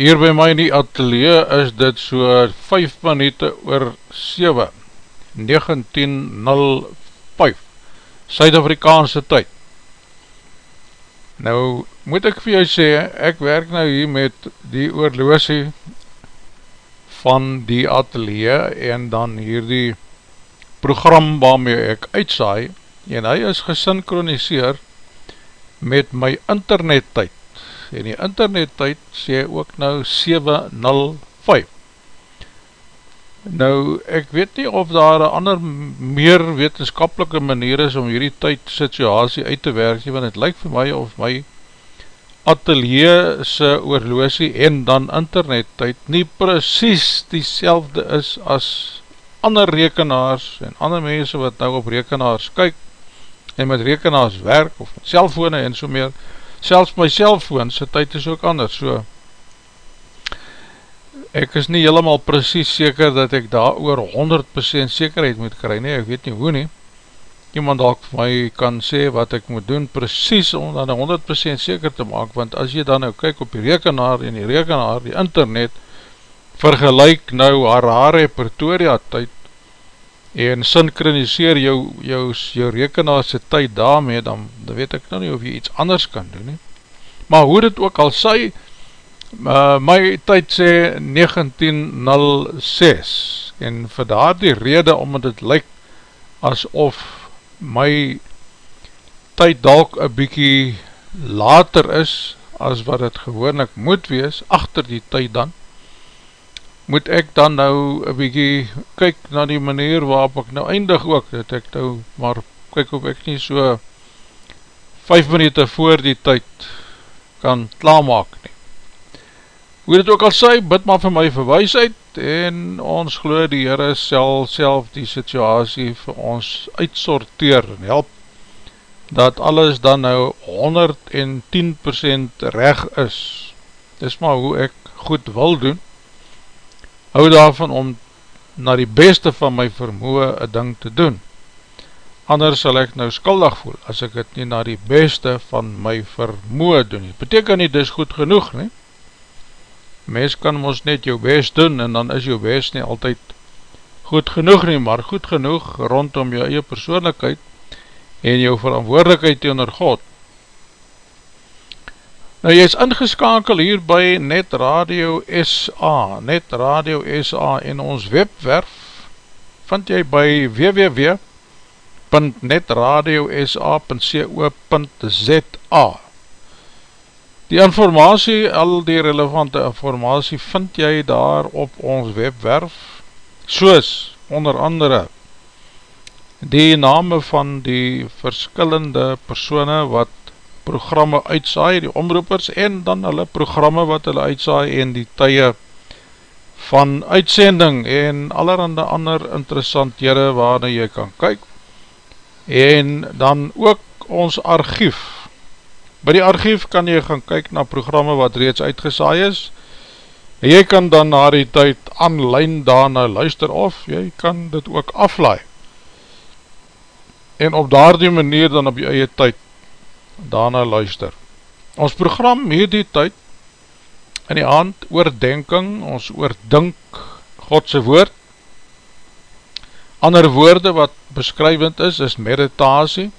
Hier by my in die atelier is dit so 5 minuten oor 7, 19.05, Suid-Afrikaanse tyd. Nou, moet ek vir jou sê, ek werk nou hier met die oorloosie van die atelier en dan hierdie program waarmee ek uitsaai en hy is gesynkroniseer met my internet tyd en die internet tyd sê ook nou 7.05 Nou, ek weet nie of daar een ander meer wetenskapelike manier is om hierdie tyd situasie uit te werk, want het lyk vir my of my atelier se oorloosie en dan internet tyd nie precies die is as ander rekenaars en ander mense wat nou op rekenaars kyk en met rekenaars werk of met cellfone en so meer, selfs my cellfoon sy tyd is ook anders, so. Ek is nie helemaal precies seker dat ek daar oor 100% sekerheid moet kry nie, ek weet nie hoe nie, iemand ook my kan sê wat ek moet doen precies om dan 100% seker te maak, want as jy dan nou kyk op die rekenaar en die rekenaar, die internet, vergelijk nou Harare Pretoria tyd en synchroniseer jou, jou, jou rekenaarse tyd daarmee, dan, dan weet ek nou nie of jy iets anders kan doen nie. Maar hoe dit ook al sy, uh, my tyd sê 1906 en vir daar die rede omdat het lyk asof my tyd dalk een bykie later is as wat het gewoonlik moet wees, achter die tyd dan, moet ek dan nou een bykie kyk na die manier waarop ek nou eindig ook, dat ek nou maar kyk of ek nie so 5 minuut voor die tyd kan klaarmaak nie. Hoe dit ook al sê, bid maar vir my verwijsheid en ons geloof die Heere sel self die situasie vir ons uitsorteer en help dat alles dan nou 110% reg is. Dis maar hoe ek goed wil doen. Hou daarvan om na die beste van my vermoe een ding te doen. Anders sal ek nou skuldig voel as ek het nie na die beste van my vermoe doen. Beteken nie, dis goed genoeg nie mens kan ons net jou best doen en dan is jou best nie altyd goed genoeg nie, maar goed genoeg rondom jou eie persoonlijkheid en jou verantwoordelikheid teenoor God. Nou jy is ingeskakel hier by Net Radio SA, Net Radio SA en ons webwerf vind jy by www.netradiosa.co.za Die informatie, al die relevante informatie vind jy daar op ons webwerf soos onder andere die name van die verskillende persone wat programme uitsaai, die omroepers en dan hulle programme wat hulle uitsaai en die tye van uitsending en allerhande ander interessantere waarna jy kan kyk. En dan ook ons archief. By die archief kan jy gaan kyk na programme wat reeds uitgesaai is. En jy kan dan na die tyd online daarna luister of jy kan dit ook aflaai. En op daar die manier dan op jy eie tyd daarna luister. Ons program hierdie tyd in die hand oordenking, ons oordink Godse woord ander woorde wat beskrywend is, is meditasie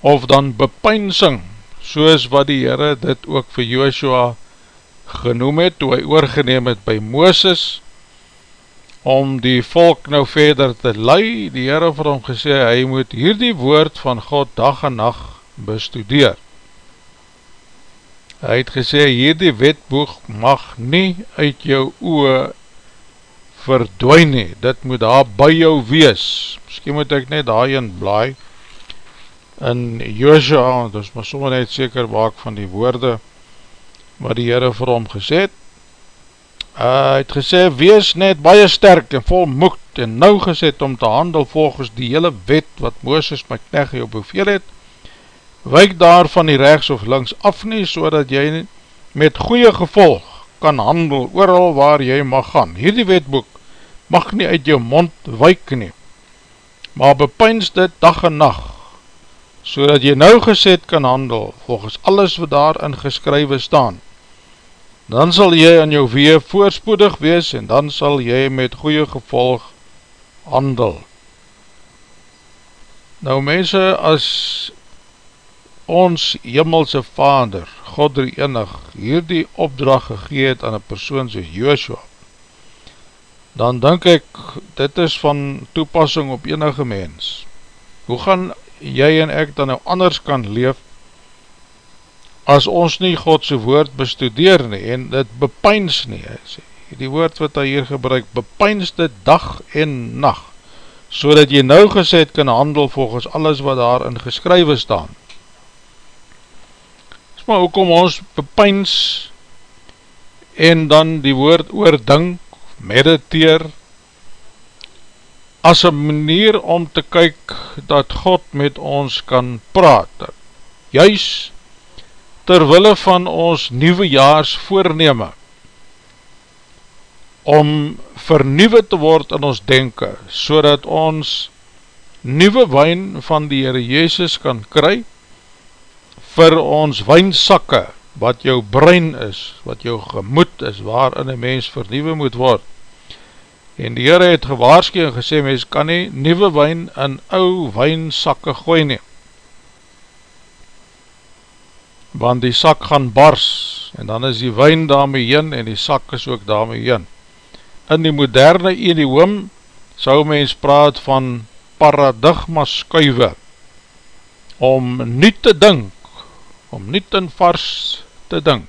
of dan bepynsing soos wat die Heere dit ook vir Joshua genoem het, toe hy oorgeneem het by Mooses, om die volk nou verder te lei, die Heere vir hom gesê, hy moet hierdie woord van God dag en nacht bestudeer. Hy het gesê, hierdie wetboeg mag nie uit jou oe verdwijn nie, dit moet daar by jou wees. Misschien moet ek net daarin blaai, in Joshua, want ons maar sommer net seker waak van die woorde wat die Heere vir hom gesê het. Uh, hy het gesê, wees net baie sterk en vol moed en nou gesê om te handel volgens die hele wet wat Mooses my kneg jou beveel het, wijk daar van die rechts of links af nie, so dat jy met goeie gevolg kan handel ooral waar jy mag gaan. Hierdie wetboek mag nie uit jou mond wijk nie, maar bepyns dit dag en nacht, so dat jy nou geset kan handel, volgens alles wat daarin geskrywe staan, dan sal jy aan jou wee voorspoedig wees, en dan sal jy met goeie gevolg handel. Nou mense, as ons hemelse vader, God die enig, hierdie opdracht gegeet aan een persoon soos Joshua, dan denk ek, dit is van toepassing op enige mens. Hoe gaan jy en ek dan nou anders kan leef as ons nie Godse woord bestudeer nie en dit bepyns nie, sê, die woord wat hy hier gebruik, bepyns dit dag en nacht, so dat jy nou gezet kan handel volgens alles wat daarin geskrywe staan. Maar ook om ons bepyns en dan die woord oordink, mediteer, as een manier om te kyk dat God met ons kan praat. Juist terwille van ons nieuwe jaars voorneme, om vernieuwe te word in ons denken, so dat ons nieuwe wijn van die Heere Jezus kan kry, vir ons wijnsakke, wat jou brein is, wat jou gemoed is, waarin een mens vernieuwe moet word. En die Heere het gewaarski en gesê, mens kan nie nieuwe wijn in ou wijnsakke gooi nie. Want die sak gaan bars, en dan is die wijn daarmee in, en die sak is ook daarmee in. In die moderne idioom sou mens praat van paradigma skuive om nie te dink, om nie te vars te dink.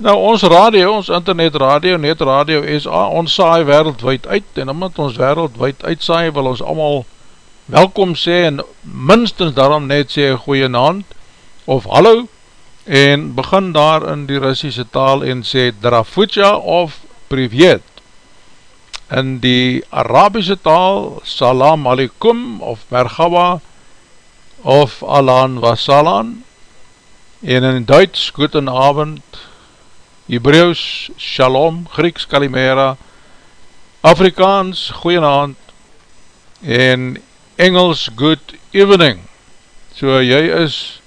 Nou ons radio, ons internet radio, net radio SA, ons saai wereldwijd uit en omdat ons wereldwijd uitsaai wil ons allemaal welkom sê en minstens daarom net sê goeie naand of hallo en begin daar in die Russische taal en sê Drafutja of privet. In die Arabische taal, salam alaikum of mergaba of alan wasalan. En in Duits, guten avond, Hebreeuws, shalom, Grieks, kalimera, Afrikaans, goeienavond, en Engels, good evening. So jy is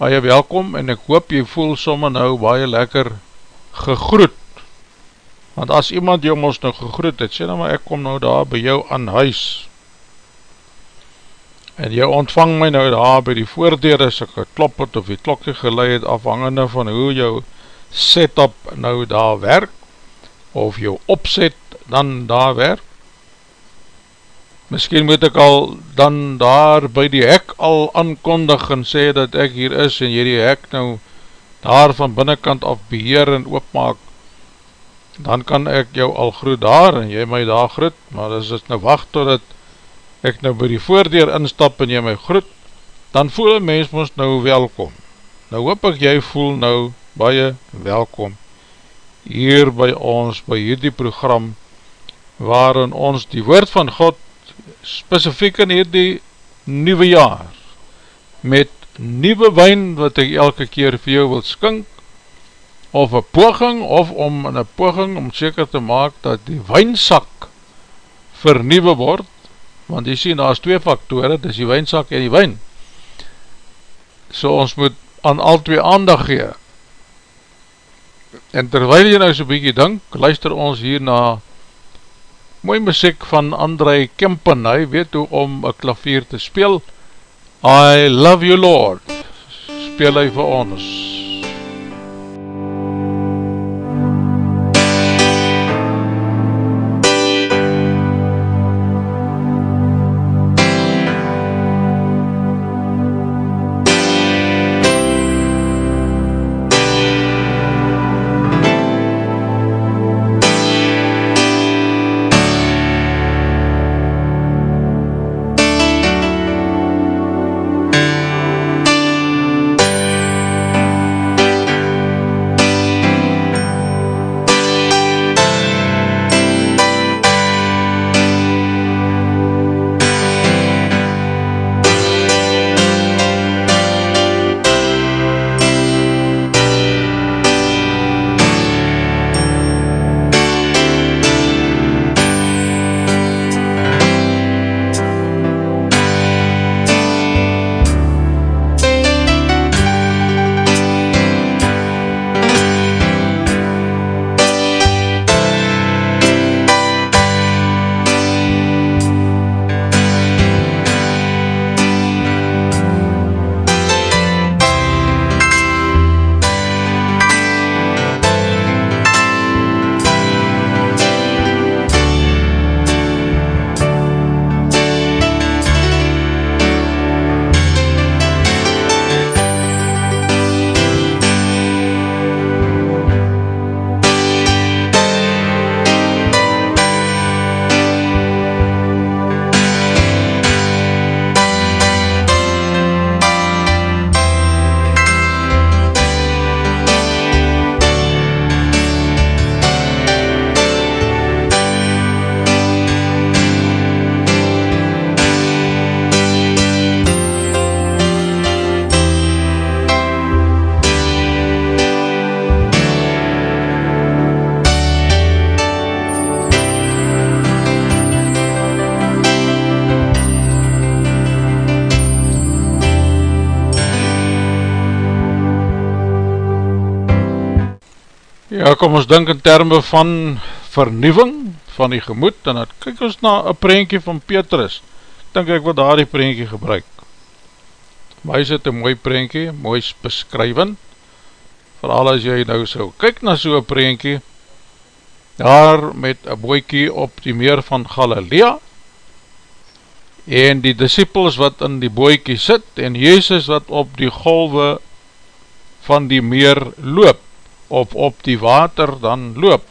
baie welkom en ek hoop jy voel somme nou baie lekker gegroet want as iemand jou ons nou gegroet het, sê nou maar ek kom nou daar by jou aan huis, en jy ontvang my nou daar by die voordeur as ek geklop het of die klokje geleid het, afhangende van hoe jou setup nou daar werk, of jou opzet dan daar werk, Misschien moet ek al dan daar by die hek al aankondig en sê dat ek hier is en jy die hek nou daar van binnenkant af beheer en oopmaak. Dan kan ek jou al groet daar en jy my daar groet, maar as ek nou wacht totdat ek nou by die voordeur instap en jy my groet, dan voel een mens ons nou welkom. Nou hoop ek jy voel nou baie welkom hier by ons, by hierdie program, waarin ons die woord van God, specifiek in hierdie nieuwe jaar, met nieuwe wijn, wat ek elke keer vir jou wil skink, of een poging of om in een poging om seker te maak dat die wijnsak vernieuwe word want jy sien, daar is twee faktore dit is die wijnsak en die wijn so ons moet aan al twee aandag gee. En terwijl jy nou so'n bykie dink luister ons hier na mooi muziek van André Kempen. Hy weet hoe om een klavier te speel. I love you Lord speel hy vir ons Ja, kom ons dink in termen van vernieuwing van die gemoed, en dan kyk ons na een prentje van Petrus, dink ek wat daar die prentje gebruik. My is het een mooi prentje, mooi beskryven, vooral as jy nou so kyk na so'n prentje, daar met een boekie op die meer van Galilea, en die disciples wat in die boekie sit, en Jezus wat op die golwe van die meer loop, of op die water dan loop,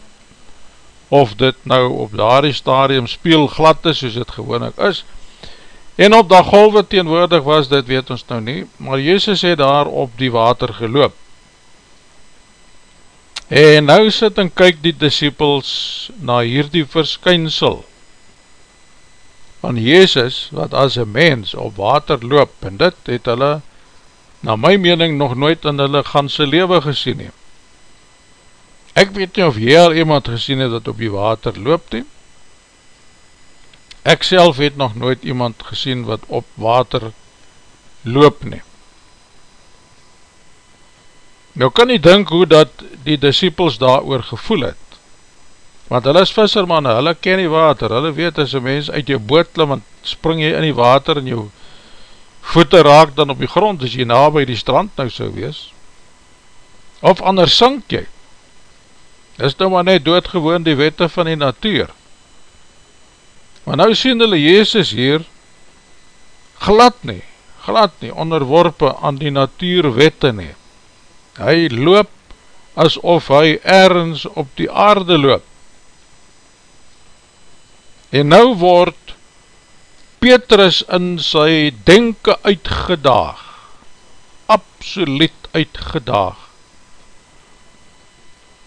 of dit nou op daardie stadium speel glad is, soos het gewoon ek is, en op die golwe teenwoordig was, dit weet ons nou nie, maar Jezus het daar op die water geloop, En nou sit en kyk die disciples na hierdie verskynsel van Jezus wat as een mens op water loop. En dit het hulle na my mening nog nooit in hulle ganse lewe gesien he. Ek weet nie of jy al iemand gesien het dat op die water loop nie. Ek self het nog nooit iemand gesien wat op water loop nie. Nou kan jy dink hoe dat die disciples daar oor gevoel het. Want hulle is vissermanne, hulle ken die water, hulle weet as een mens uit jou boot klim, want spring jy in die water en jou voete raak dan op die grond, as jy na by die strand nou so wees. Of anders sink jy. Is nou maar net doodgewoon die wette van die natuur. Maar nou sien hulle Jezus hier, glad nie, glad nie, onderworpe aan die natuurwette nie hy loop asof hy ergens op die aarde loop. En nou word Petrus in sy denke uitgedaag, absoluut uitgedaag,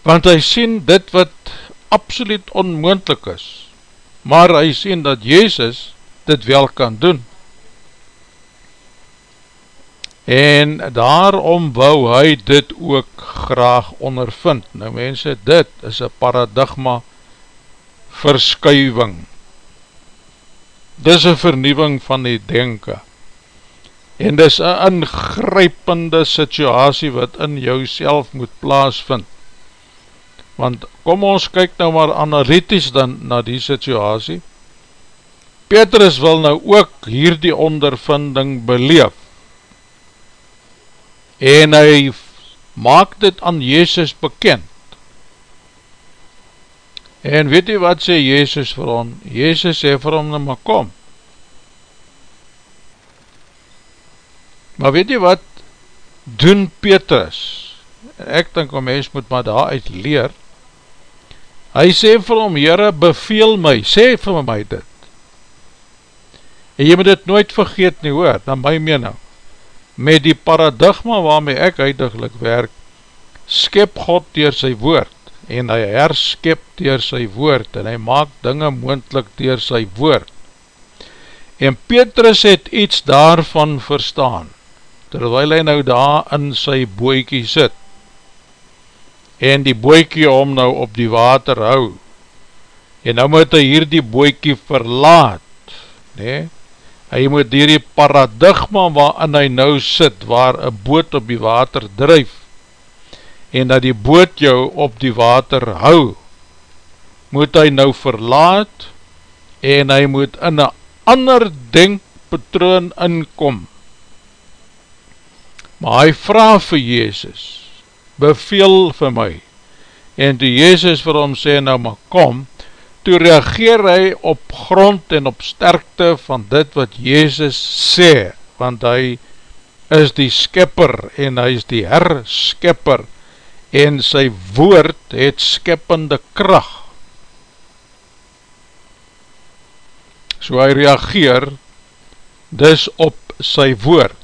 want hy sien dit wat absoluut onmoendlik is, maar hy sien dat Jezus dit wel kan doen en daarom wou hy dit ook graag ondervind. Nou mense, dit is een paradigma verskuiving. Dit is een vernieuwing van die denken. En dit is een ingrypende situasie wat in jou self moet plaasvind. Want kom ons kyk nou maar analytisch dan na die situasie. Petrus wil nou ook hier die ondervinding beleef en hy maak dit aan Jezus bekend. En weet jy wat sê Jezus vir hom? Jezus sê vir hom, nou maar kom. Maar weet jy wat doen Petrus? Ek denk om mens moet maar daaruit leer. Hy sê vir hom, Heere, beveel my, sê vir my dit. En jy moet dit nooit vergeet nie hoor, na my mening met die paradigma waarmee ek uitdaglik werk, skep God dier sy woord, en hy herskep dier sy woord, en hy maak dinge moendlik dier sy woord. En Petrus het iets daarvan verstaan, terwyl hy nou daar in sy boekie sit, en die boekie om nou op die water hou, en nou moet hy hier die boekie verlaat, nee, hy moet dier die paradigma waarin hy nou sit, waar een boot op die water drijf, en dat die boot jou op die water hou, moet hy nou verlaat, en hy moet in een ander denkpatroon inkom. Maar hy vraag vir Jezus, beveel vir my, en die Jezus vir hom sê, nou maar kom, toe reageer hy op grond en op sterkte van dit wat Jezus sê, want hy is die skepper en hy is die herskepper en sy woord het skeppende kracht. So hy reageer dis op sy woord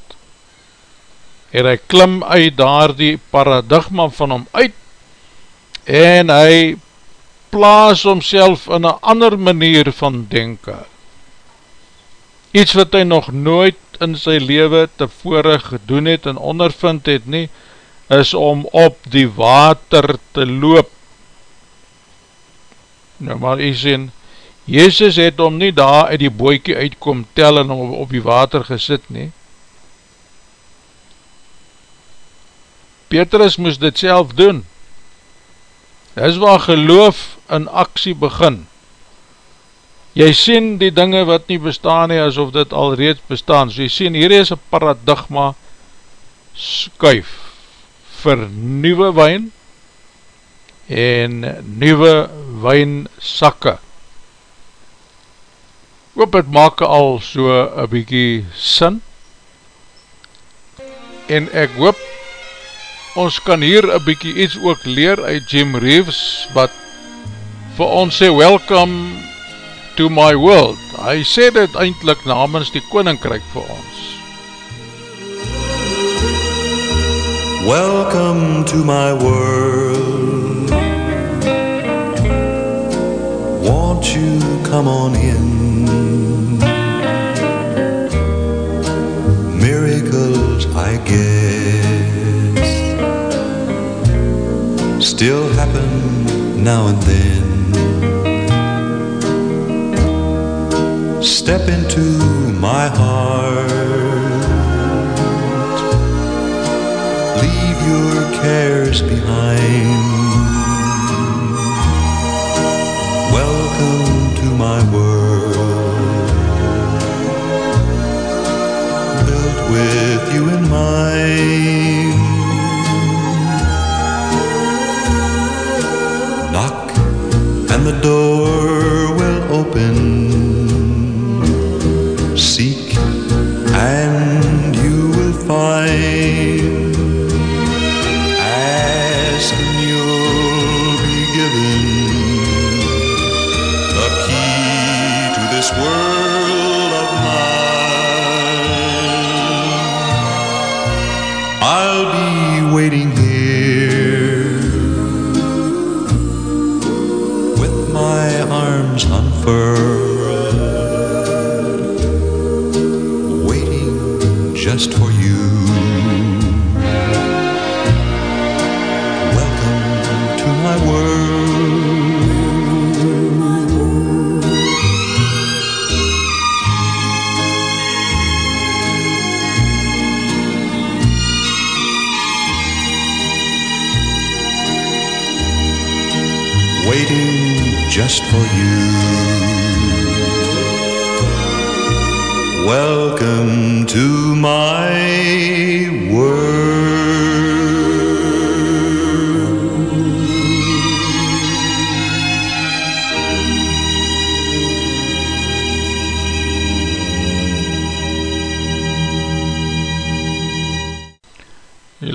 en hy klim uit daar die paradigma van hom uit en hy plaas homself in een ander manier van denken. Iets wat hy nog nooit in sy leven tevore gedoen het en ondervind het nie, is om op die water te loop. Nou maar jy sien, Jezus het om nie daar uit die boekie uitkom tel en om op die water gesit nie. Petrus moes dit self doen Dis waar geloof in aksie begin. Jy sien die dinge wat nie bestaan nie, asof dit al reeds bestaan. So jy sien, hier is een paradigma skuif vir nieuwe wijn en nieuwe wijnsakke. Hoop het maak al so een bykie sin en ek hoop ons kan hier een bykie iets ook leer uit Jim Reeves wat vir ons sê welcome to my world. Hy sê dit eindelijk namens die koninkryk vir ons. Welcome to my world. Won't you come on in? Miracles, I guess, still happen now and then. Step into my heart. Leave your cares behind. Welcome to my world. Built with you in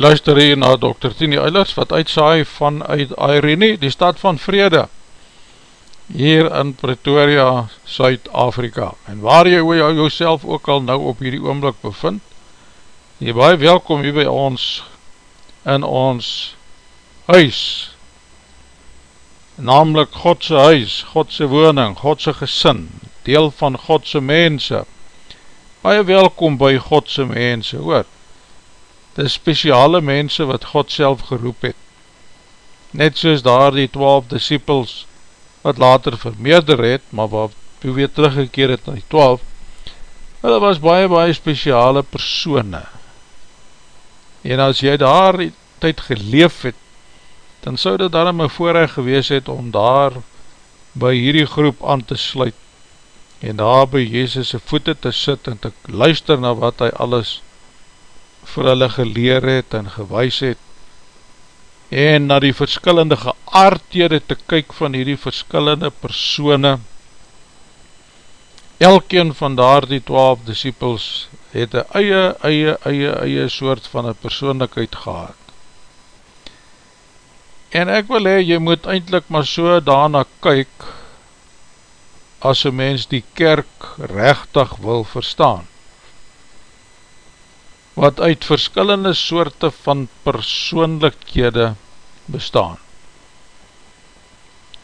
luister hier na Dr. Tini Eilers wat uitsaai vanuit Irene, die stad van vrede, hier in Pretoria, Suid-Afrika. En waar jy jou, jouself ook al nou op hierdie oomblik bevind, jy baie welkom hier by ons, in ons huis, namelijk Godse huis, Godse woning, Godse gesin, deel van Godse mense, baie welkom by Godse mense, hoor, die speciale mense wat God self geroep het. Net soos daar die twaalf disciples wat later vermeerder het, maar wat weer teruggekeer het na die twaalf, hulle was baie baie speciale persone. En as jy daar die tyd geleef het, dan sou dit daarom een voorrecht gewees het om daar by hierdie groep aan te sluit en daar by Jezus' voete te sit en te luister na wat hy alles vir hulle geleer het en gewys het en na die verskillende geaardhede te kyk van hierdie verskillende persone. Elkeen van daar die twaalf disciples het een eie, eie, eie, eie soort van een persoonlikheid gehad. En ek wil hee, jy moet eindelijk maar so daarna kyk as een mens die kerk rechtig wil verstaan wat uit verskillende soorte van persoonlikhede bestaan.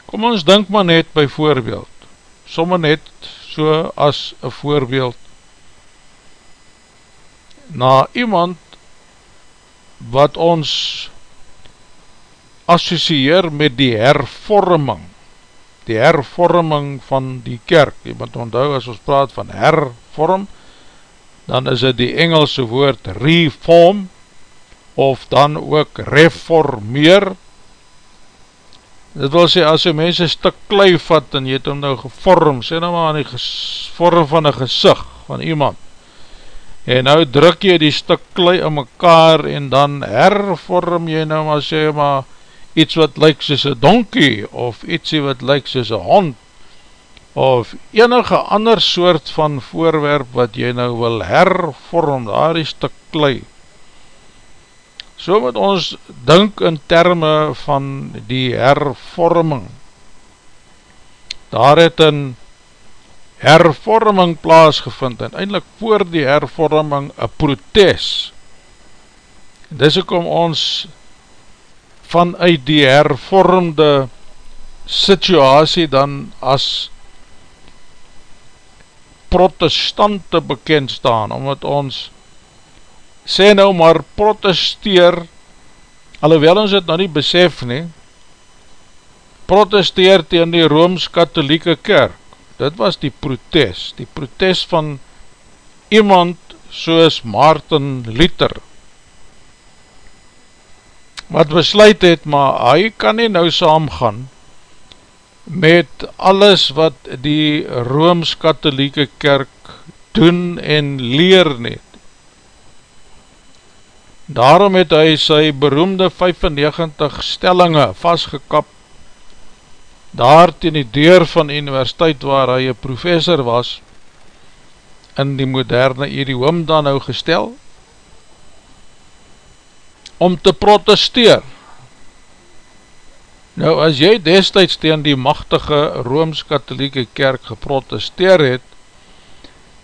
Kom ons denk maar net by voorbeeld, somme net so as een voorbeeld, na iemand wat ons associeer met die hervorming, die hervorming van die kerk, jy moet onthou as ons praat van hervorm, dan is het die Engelse woord reform, of dan ook reformeer, Dit wil sê, as jy mens een stuk klei vat en jy het hom nou gevorm, sê nou maar aan die vorm van een gezicht van iemand, en nou druk jy die stuk klei in mekaar en dan hervorm jy nou maar sê maar iets wat lyk soos een donkie of ietsie wat lyk soos een hond of enige ander soort van voorwerp wat jy nou wil hervorm, daar die stuk klei So moet ons dink in terme van die hervorming. Daar het een hervorming plaasgevind en eindelijk voor die hervorming een protest. Dis ook om ons vanuit die hervormde situasie dan as protestante bekend staan, omdat ons sê nou maar protesteer, alhoewel ons het nou nie besef nie, protesteer tegen die Rooms-Katholieke kerk, dit was die protest, die protest van iemand soos Martin Luther, wat besluit het, maar hy kan nie nou saamgaan met alles wat die Rooms-Katholieke kerk doen en leer net, Daarom het hy sy beroemde 95 stellinge vastgekap daar ten die deur van die universiteit waar hy een professor was in die moderne idiom dan nou gestel om te protesteer. Nou as jy destijds tegen die machtige Rooms-Katholieke kerk geprotesteer het,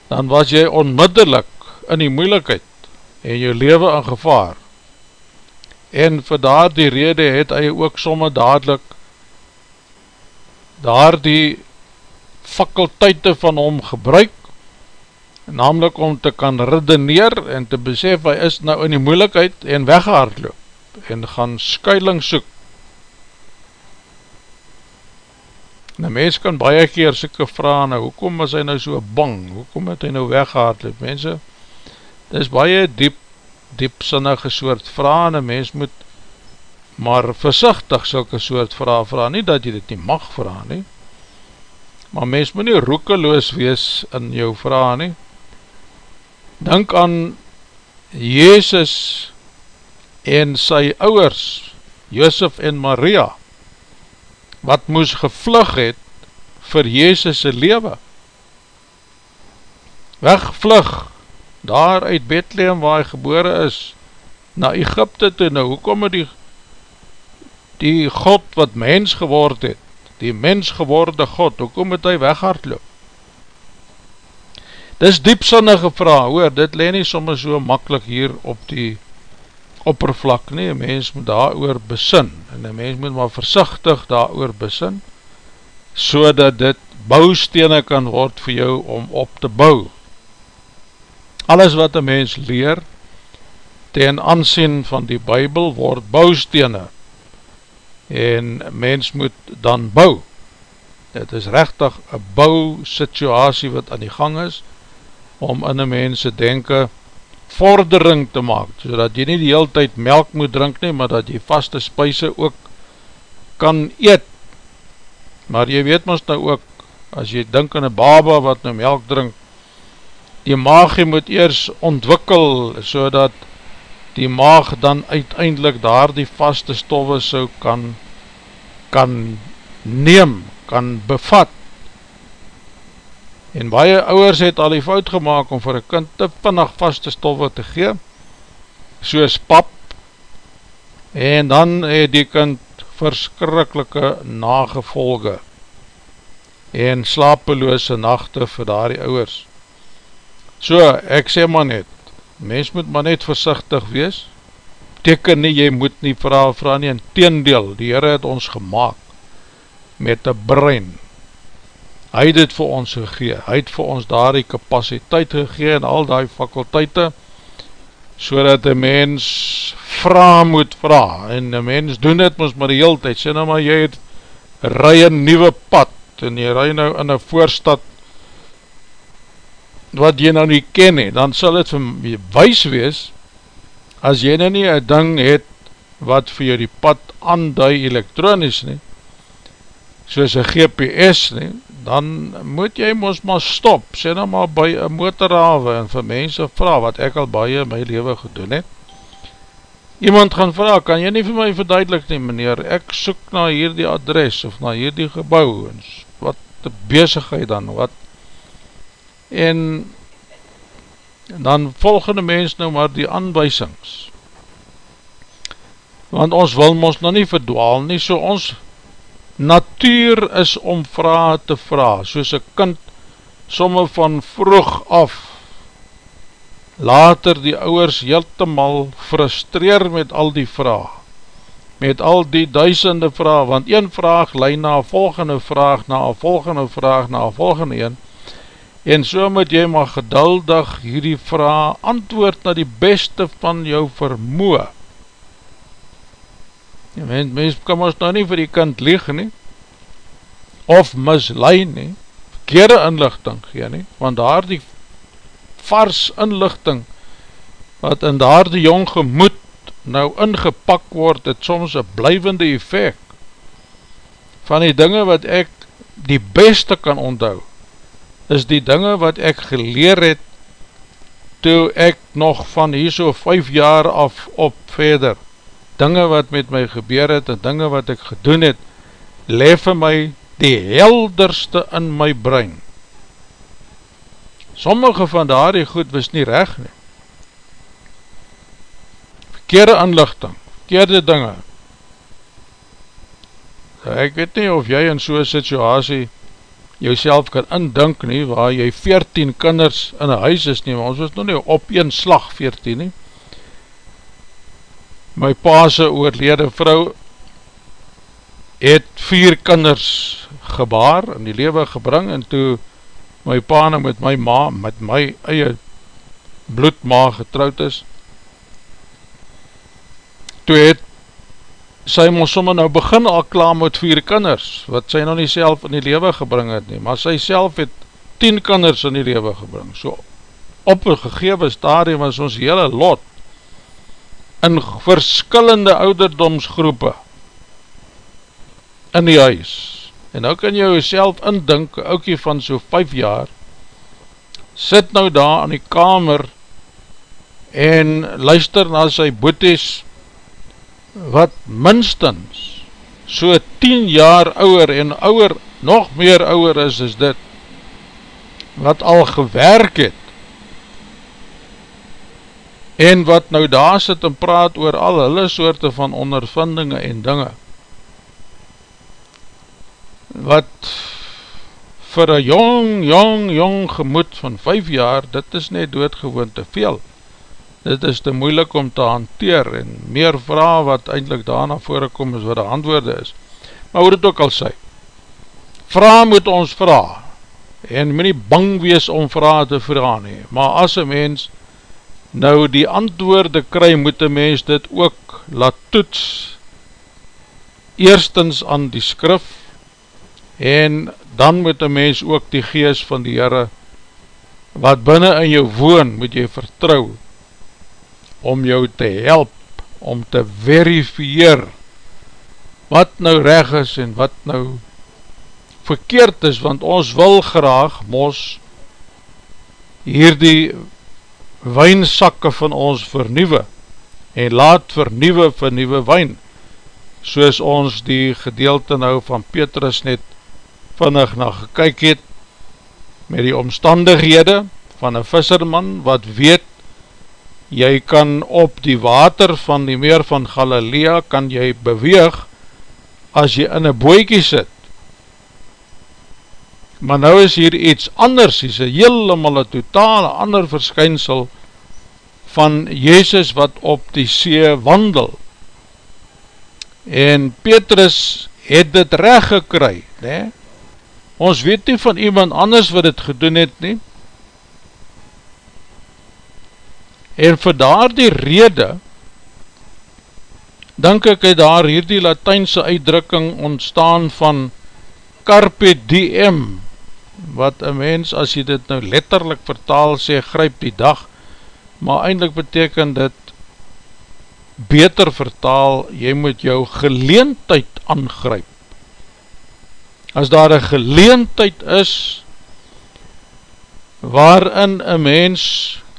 dan was jy onmiddellik in die moeilikheid en jou leven in gevaar. En vir daar die rede het hy ook somme dadelijk daar die fakulteite van hom gebruik, namelijk om te kan redeneer en te besef hy is nou in die moeilikheid en weggehaard loop en gaan skuiling soek. En een mens kan baie keer soeke vraag, nou hoekom is hy nou so bang, hoekom het hy nou weggehaard loop, mense, Dit is baie diep, diepsinnige soort vraag en een mens moet maar versichtig sylke soort vraag vraag, nie dat jy dit nie mag vraag nie, maar mens moet nie roekeloos wees in jou vraag nie. Denk aan Jezus en sy ouwers, Josef en Maria, wat moes gevlug het vir Jezus' lewe. Wegvlug, daar uit Bethlehem waar hy gebore is, na Egypte toe, nou hoekom het die, die God wat mens geword het, die mens geworde God, hoekom het hy weghard loop? Dis diepsinnige vraag, hoor, dit leen nie soms so makkelijk hier op die oppervlak nie, een mens moet daar oor besin, en een mens moet maar versichtig daar oor besin, so dat dit bouwstene kan word vir jou om op te bouw, alles wat een mens leer ten aansien van die bybel word bouwstene en mens moet dan bouw dit is rechtig een bouwsituasie wat aan die gang is om in een mense denken vordering te maak so dat jy nie die hele tyd melk moet drink nie maar dat jy vaste spuise ook kan eet maar jy weet ons nou ook as jy dink aan een baba wat nou melk drink die maagie moet eers ontwikkel, so dat die maag dan uiteindelik daar die vaste stoffe so kan, kan neem, kan bevat. En baie ouwers het al die fout gemaakt om vir een kind te vinnig vaste stoffe te gee, soos pap, en dan het die kind verskrikkelike nagevolge en slapeloose nachte vir daar die ouwers. So, ek sê maar net, mens moet maar net versichtig wees, teken nie, jy moet nie vraag, vraag nie, in teendeel, die Heere het ons gemaakt, met een brein, hy het het vir ons gegee, hy het vir ons daar die kapasiteit gegee, en al die fakulteite, so dat die mens vraag moet vraag, en die mens doen het ons maar die hele tijd, sê nou maar, jy het rij een nieuwe pad, en jy rij nou in een voorstad, wat jy nou nie ken he, dan sal het vir wees wees, as jy nou nie een ding het, wat vir jy die pad aandui elektronisch nie, soos een GPS nie, dan moet jy ons maar stop, sê nou maar by een motorhaven en vir mense vraag, wat ek al baie in my leven gedoen het. Iemand gaan vraag, kan jy nie vir my verduidelik nie meneer, ek soek na hierdie adres of na hierdie gebouw, en wat bezigheid dan, wat, en dan volgende mens nou maar die aanwijsings, want ons wil ons nou nie verdwaal nie, so ons natuur is om vraag te vraag, soos een kind somme van vroeg af, later die ouwers heeltemal frustreer met al die vraag, met al die duisende vraag, want een vraag leid na een volgende vraag, na een volgende vraag, na een volgende een, en so moet jy maar geduldig hierdie vraag antwoord na die beste van jou vermoe, mens, mens kan ons nou nie vir die kind lieg nie, of mislui nie, verkeerde inlichting gee nie, want daar die vars inlichting, wat in daar die jong gemoed nou ingepak word, het soms een blijvende effect, van die dinge wat ek die beste kan onthou, is die dinge wat ek geleer het, toe ek nog van hier so 5 jaar af op verder, dinge wat met my gebeur het en dinge wat ek gedoen het, leef vir my die helderste in my brein. Sommige van daar die goed was nie recht nie. Verkeerde inlichting, verkeerde dinge. So ek weet nie of jy in so'n situasie jou kan indink nie, waar jy 14 kinders in een huis is nie, maar ons was nog nie op een slag 14 nie my paase oorlede vrou het vier kinders gebaar in die lewe gebring en toe my paane met my ma, met my eie bloedma getrouwd is toe het sy ons sommer nou begin al klaar met vier kinders wat sy nog nie self in die lewe gebring het nie, maar sy self het tien kinders in die lewe gebring. So op een gegewe stadium was ons hele lot in verskillende ouderdomsgroepe in die huis. En nou kan jy jouself indink, oukie van so 5 jaar, sit nou daar in die kamer en luister na sy boetes wat minstens so 10 jaar ouwer en ouwer, nog meer ouwer is as dit, wat al gewerk het en wat nou daar sit en praat oor al hulle soorte van ondervindinge en dinge, wat vir een jong, jong, jong gemoed van 5 jaar, dit is net doodgewoon te veel, dit is te moeilik om te hanteer, en meer vraag wat eindelijk daarna voorkom is wat die antwoorde is, maar hoe dit ook al sê, vraag moet ons vraag, en moet nie bang wees om vraag te vraag nie, maar as een mens, Nou die antwoorde kry moet die mens dit ook laat toets. Eerstens aan die skrif En dan moet die mens ook die gees van die Heere Wat binnen in jou woon moet jy vertrouw Om jou te help Om te verifieer Wat nou reg is en wat nou verkeerd is Want ons wil graag mos Hierdie wijnsakke van ons vernieuwe en laat vernieuwe vernieuwe wijn soos ons die gedeelte nou van Petrus net vinnig na gekyk het met die omstandighede van een visserman wat weet jy kan op die water van die meer van Galilea kan jy beweeg as jy in een boekie sit maar nou is hier iets anders, hier is een helemaal een totale ander verskynsel van Jezus wat op die see wandel. En Petrus het dit recht gekry, ne? ons weet nie van iemand anders wat dit gedoen het nie, en vir daar die rede, denk ek het daar hier die Latijnse uitdrukking ontstaan van carpe diem, wat een mens, as jy dit nou letterlijk vertaal, sê, gryp die dag, maar eindelijk beteken dit, beter vertaal, jy moet jou geleentheid aangryp. as daar een geleentheid is, waarin een mens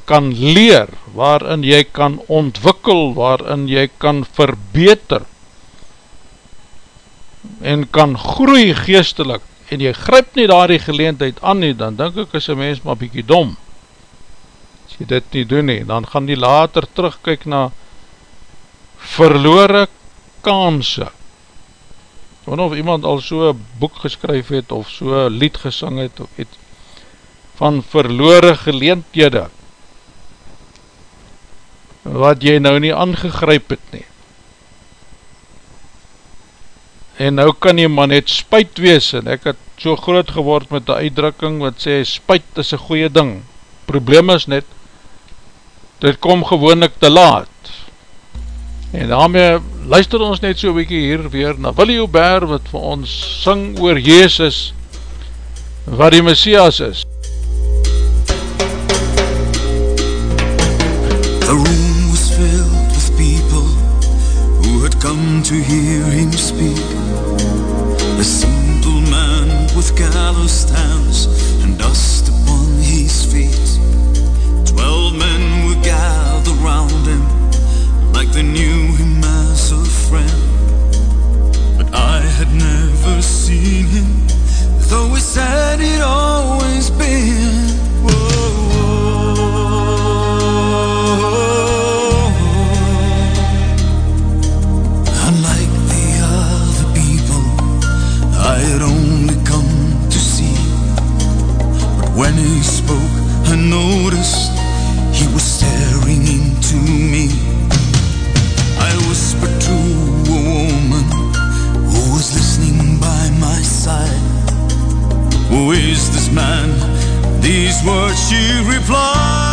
kan leer, waarin jy kan ontwikkel, waarin jy kan verbeter, en kan groei geestelik, en jy gryp nie daar die geleentheid aan nie, dan denk ek is een mens maar bykie dom. As jy dit nie doen nie, dan gaan die later terugkyk na verloore kanse. Ek weet of iemand al so boek geskryf het, of so lied gesing het, of iets, van verloore geleentede, wat jy nou nie aangegryp het nie. En nou kan jy maar net spuit wees, en ek het so groot geword met die uitdrukking wat sê, spuit is een goeie ding. Probleem is net, dit kom gewoonlik te laat. En daarmee luister ons net so bykie hier weer na Willie Aubert, wat vir ons syng oor Jezus, wat die Messias is. The room was filled with people who had come to hear him speak. With calloused hands and dust upon his feet. Twelve men would gather round him like they knew him as a friend. But I had never seen him, though he said he'd always Who is this man? These words she replied.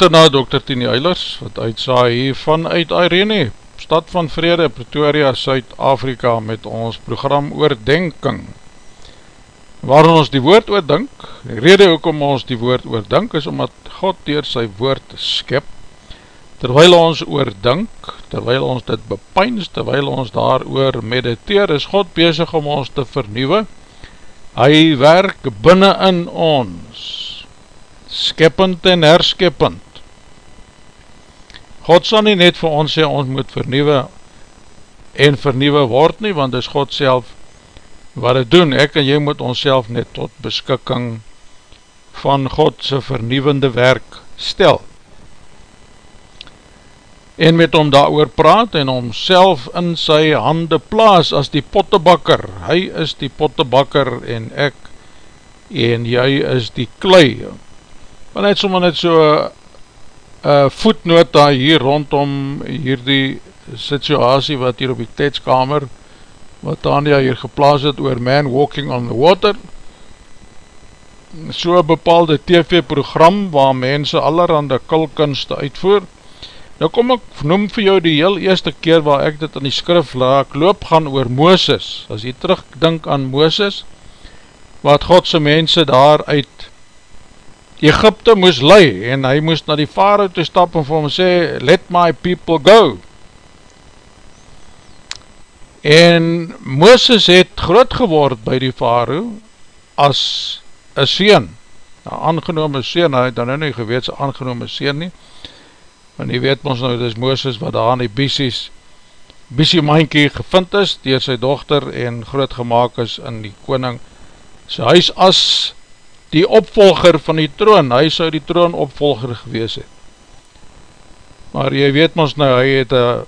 Luister na Dr. Tini Eilers, wat uitsaai hier vanuit Irene, stad van Vrede, Pretoria, Suid-Afrika, met ons program Oordenking. Waarin ons die woord oordink, die rede hoekom ons die woord oordink, is omdat God door sy woord skep, terwyl ons oordink, terwyl ons dit bepeins, terwyl ons daar oor mediteer, is God bezig om ons te vernieuwe, hy werk binnen in ons, skeppend en herskeppend. God sal nie net vir ons sê, ons moet vernieuwe en vernieuwe word nie, want is God self wat het doen. Ek en jy moet ons self net tot beskikking van Godse vernieuwende werk stel. En met hom daar oor praat en hom self in sy hande plaas as die pottebakker. Hy is die pottebakker en ek en jy is die klei maar net sommer net so voetnota hier rondom hier die situasie wat hier op die tijdskamer wat Tania hier geplaas het oor Man Walking on the Water. So bepaalde TV program waar mense allerhande kulkunste uitvoer. Nou kom ek noem vir jou die heel eerste keer waar ek dit in die skrif laak loop gaan oor Mooses as jy terugdink aan Mooses wat Godse mense daar uit Egypte moes lei en hy moes na die vader toe stap en vir hom sê, let my people go. En Mooses het groot geword by die vader as een seen, een aangenome seen, hy het dan nou nie geweet sy aangenome seen nie, want jy weet ons nou, dit is Mooses wat daar aan die biesies, biesie maankie gevind is, dier sy dochter en groot gemaakt is in die koning sy huis as die opvolger van die troon, hy sou die troon opvolger gewees het. Maar jy weet ons nou, hy het een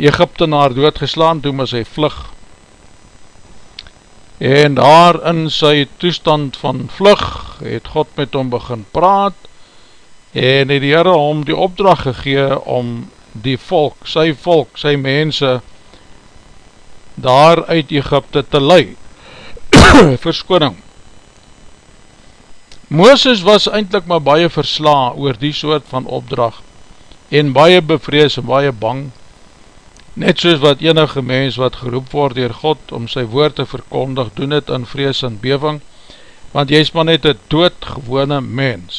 Egyptenaar doodgeslaan, toen was hy vlug. En daar in sy toestand van vlug, het God met hom begin praat, en het die Heere om die opdracht gegee om die volk, sy volk, sy mense, daar uit Egypte te lei. Verskoning. Mooses was eindelijk maar baie versla oor die soort van opdracht en baie bevrees en baie bang, net soos wat enige mens wat geroep word door God om sy woord te verkondig, doen het in vrees en beving, want jy is maar net een doodgewone mens.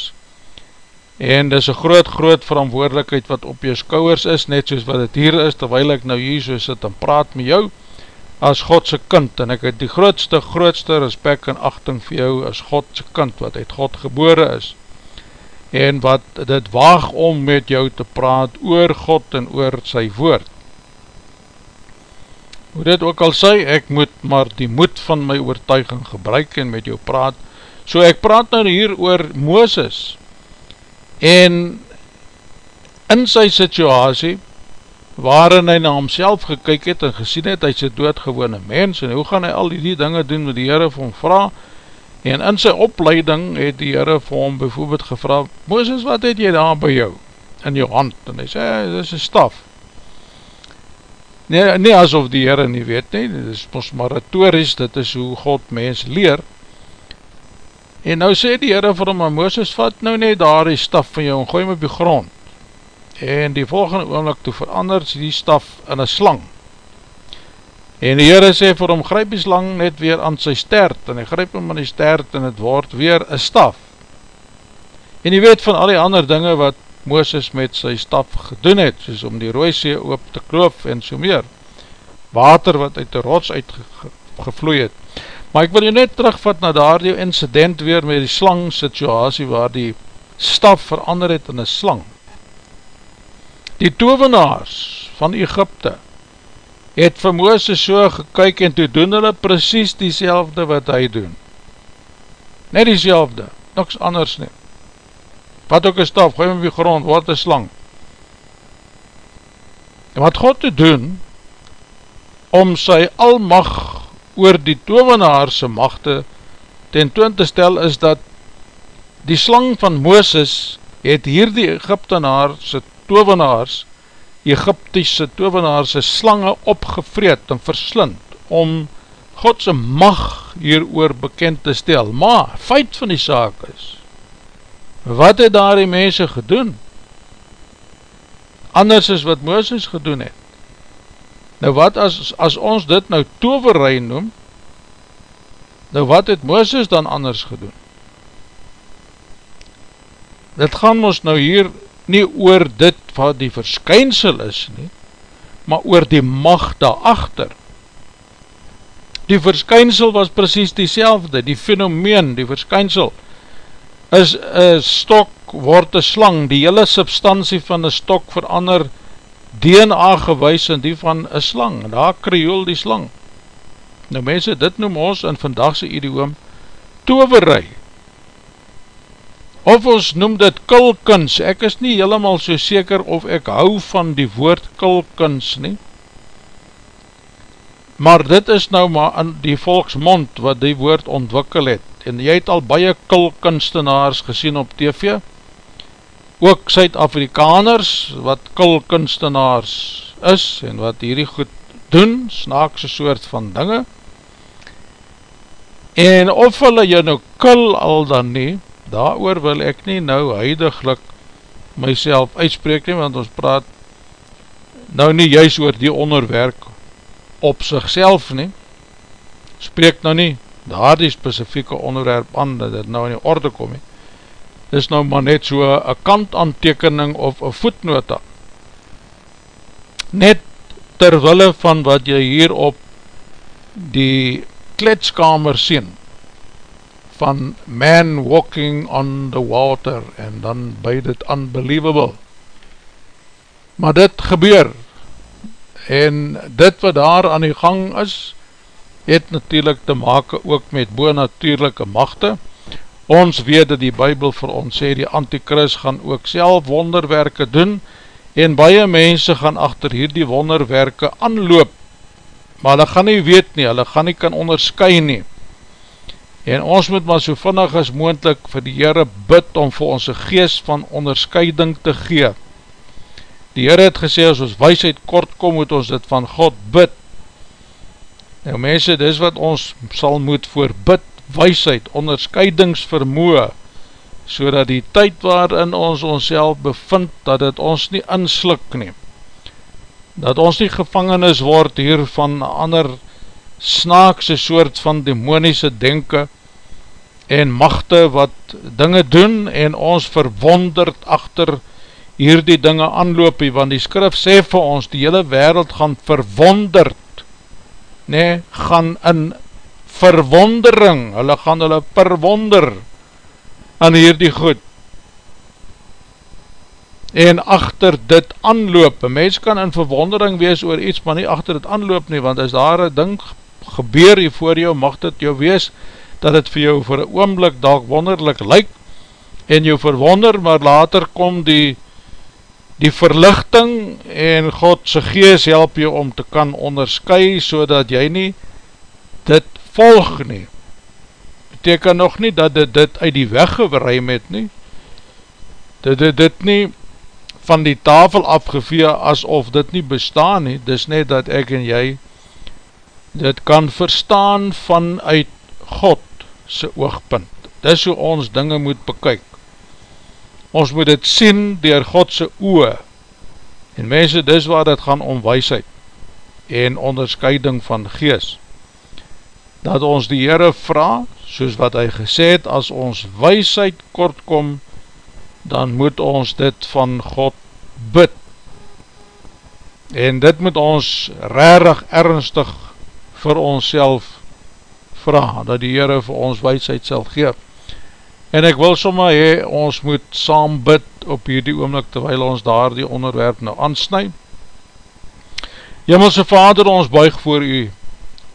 En dis een groot, groot verantwoordelikheid wat op jou skouwers is, net soos wat het hier is, terwijl ek nou hier so sit en praat met jou, as Godse kind, en ek het die grootste, grootste respect en achting vir jou as Godse kind, wat uit God gebore is, en wat dit waag om met jou te praat oor God en oor sy woord. Hoe dit ook al sê, ek moet maar die moed van my oortuiging gebruik en met jou praat, so ek praat nou hier oor Mooses, en in sy situasie, waarin hy na homself gekyk het en gesien het, hy is een doodgewone mens, en hoe gaan hy al die dinge doen met die Heere vir hom vraag, en in sy opleiding het die Heere vir hom bijvoorbeeld gevra, Mooses, wat het jy daar by jou, in jou hand, en hy sê, dit is een staf, nie, nie asof die Heere nie weet nie, dit is ons maar retories, dit is hoe God mens leer, en nou sê die Heere vir hom, Mooses, vat nou net daar die staf van jou, en gooi hem op die grond, en die volgende oomlik toe verander die staf in een slang. En die Heere sê vir hom, gryp die slang net weer aan sy stert, en hy gryp hom aan die stert, en het word weer een staf. En jy weet van al die ander dinge wat Mooses met sy staf gedoen het, soos om die rooisee oop te kloof en so meer. Water wat uit die rots uitgevloei het. Maar ek wil jy net terugvat na daar die incident weer met die slang situasie waar die staf verander het in een slang. Die tovenaars van Egypte het vir Mooses so gekyk en toe doen hulle precies die wat hy doen. Net die selfde, niks anders nie. Wat ook een staf, gooi hem op die grond, wat een slang. En wat God te doen, om sy almag oor die tovenaarse machte ten toon te stel, is dat die slang van Mooses het hier die Egyptenaarse tovenaars, Egyptiese tovenaars, slange opgevreed en verslind, om Godse mag hier oor bekend te stel. Maar, feit van die saak is, Wat het daar die mense gedoen? Anders is wat Mooses gedoen het. Nou wat as, as ons dit nou toverij noem, nou wat het Mooses dan anders gedoen? Dit gaan ons nou hier nie oor dit wat die verskynsel is nie, maar oor die macht daarachter. Die verskynsel was precies die selfde, die fenomeen, die verskynsel, is een stok, word een slang, die hele substantie van een stok verander DNA gewys in die van een slang, en daar krioel die slang. Nou mense, dit noem ons in vandagse idioom toverij, of ons noem dit kulkins, ek is nie helemaal so seker of ek hou van die woord kulkins nie, maar dit is nou maar in die volksmond wat die woord ontwikkel het, en jy het al baie kulkunstenaars gesien op TV, ook Suid-Afrikaners wat kulkunstenaars is, en wat hierdie goed doen, snaakse soort van dinge, en of hulle jy nou kul al dan nie, daar wil ek nie nou huidiglik myself uitspreek nie, want ons praat nou nie juist oor die onderwerk op sigself nie, spreek nou nie daar die specifieke onderwerp aan, dat dit nou in die orde kom nie, is nou maar net so een kantantekening of een voetnota, net terwille van wat jy hier op die kletskamer sien, van man walking on the water en dan by dit unbelievable. Maar dit gebeur. En dit wat daar aan die gang is het natuurlijk te make ook met boonatuurlijke machte. Ons weet dat die bybel vir ons sê die antichrist gaan ook self wonderwerke doen en baie mense gaan achter hierdie wonderwerke aanloop. Maar hulle gaan nie weet nie, hulle gaan nie kan onderskui nie En ons moet maar so vinnig as moendlik vir die Heere bid om vir ons geest van onderscheiding te gee. Die Heere het gesê as ons weisheid kort kom moet ons dit van God bid. Nou mense, dis wat ons sal moet voor bid, weisheid, onderscheidingsvermoe, so dat die tyd waarin ons ons bevind, dat het ons nie inslik neem. Dat ons nie gevangenis word hier van ander mense, snaakse soort van demoniese denke en machte wat dinge doen en ons verwonderd achter hierdie dinge aanloopie, want die skrif sê vir ons, die hele wereld gaan verwonderd, nee, gaan in verwondering, hulle gaan hulle verwonder aan hierdie goed, en achter dit aanloop, een mens kan in verwondering wees oor iets, maar nie achter dit aanloop nie, want as daar een ding gebeur hier voor jou, mag dit jou wees, dat het vir jou vir een oomblik dalk wonderlik lyk, en jou verwonder, maar later kom die, die verlichting, en Godse gees help jou om te kan onderskui, so dat jy nie dit volg nie. Beteken nog nie dat dit dit uit die weg gewareim het nie, dat dit dit nie van die tafel afgevee, asof dit nie bestaan nie, dis net dat ek en jy dit kan verstaan vanuit God sy oogpunt. Dis hoe ons dinge moet bekyk. Ons moet dit sien dier God sy oe. En mense, dis waar dit gaan om weisheid en onderscheiding van gees. Dat ons die Heere vraag, soos wat hy gesê het, as ons weisheid kort kom, dan moet ons dit van God bid. En dit moet ons rarig ernstig vir ons self vraag, dat die Heere vir ons weisheid sal geef. En ek wil sommer hee, ons moet saam bid op hierdie oomlik, terwijl ons daar die onderwerp nou ansnui. Hemelse Vader, ons buig voor u,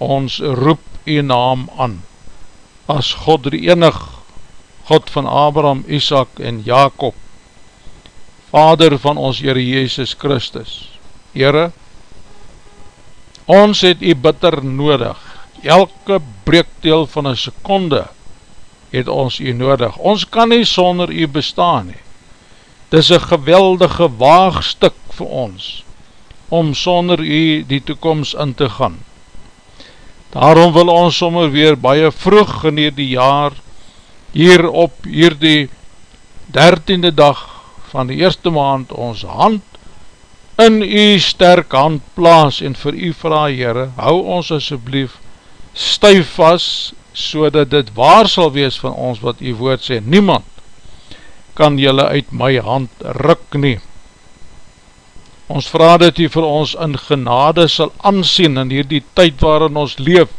ons roep u naam aan, as God die enig, God van Abraham, Isaac en Jacob, Vader van ons Heere Jezus Christus. Heere, Ons het u bitter nodig. Elke breekdeel van een seconde het ons u nodig. Ons kan nie sonder u bestaan nie. Dit is een geweldige waagstuk vir ons om sonder u die toekomst in te gaan. Daarom wil ons sommer weer baie vroeg in die jaar hier op hier die dertiende dag van die eerste maand ons hand in u sterk hand plaas en vir u vraag, Heere, hou ons asjeblief stuif vast, so dat dit waar sal wees van ons wat u woord sê, niemand kan jylle uit my hand ruk nie. Ons vraag dat u vir ons in genade sal ansien in hierdie tyd waarin ons leef,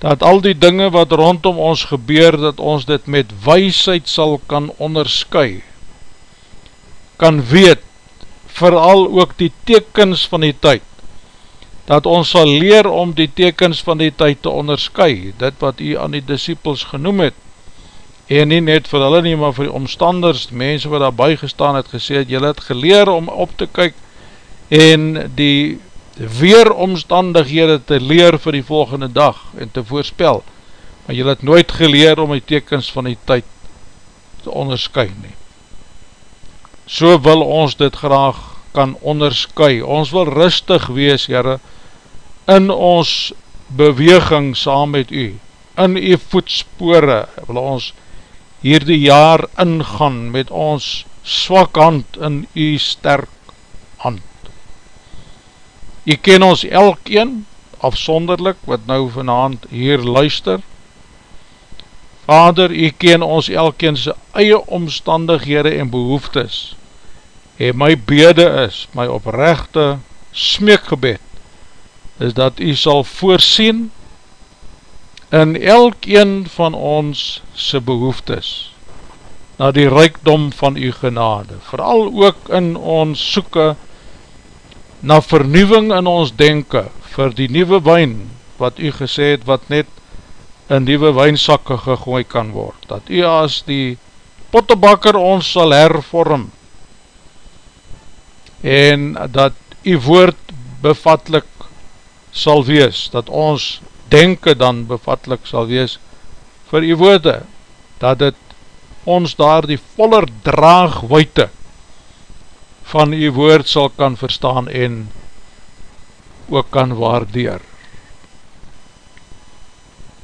dat al die dinge wat rondom ons gebeur, dat ons dit met weisheid sal kan onderskui, kan weet, vooral ook die tekens van die tyd, dat ons sal leer om die tekens van die tyd te onderskui, dit wat u aan die disciples genoem het, en nie net vir hulle nie, maar vir die omstanders, mense wat daarby gestaan het, gesê het, jylle het geleer om op te kyk, en die weeromstandighede te leer vir die volgende dag en te voorspel, maar jy het nooit geleer om die tekens van die tyd te onderskui nie. So wil ons dit graag kan onderskui. Ons wil rustig wees, Heere, in ons beweging saam met u, in u voetspore, wil ons hierdie jaar ingaan met ons swak hand in u sterk hand. Jy ken ons elkeen, afsonderlik, wat nou vanavond hier luister. Vader, jy ken ons elkeen sy eie omstandighede en behoeftes. En my bede is, my oprechte smeekgebed, is dat jy sal voorsien in elkeen van ons sy behoeftes, na die rijkdom van jy genade, vooral ook in ons soeke, na vernieuwing in ons denken vir die nieuwe wijn wat u gesê het wat net in nieuwe wijnsakke gegooi kan word. Dat u as die pottebakker ons sal hervorm en dat u woord bevatlik sal wees, dat ons denken dan bevatlik sal wees vir u woorde, dat het ons daar die voller draagweite van die woord sal kan verstaan en ook kan waardeer.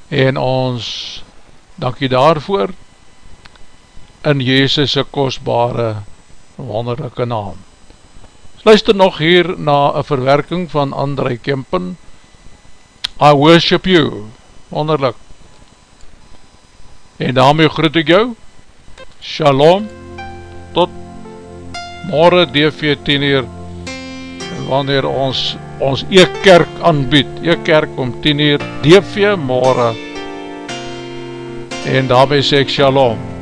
En ons, dankie daarvoor, in Jezus' kostbare, wonderlijke naam. Luister nog hier na een verwerking van André Kempen, I worship you, wonderlik. En daarmee groet ek jou, shalom, tot morgen DV 10 uur wanneer ons ons e-kerk aanbied, e-kerk om 10 uur DV morgen. En daarmee sê ek shalom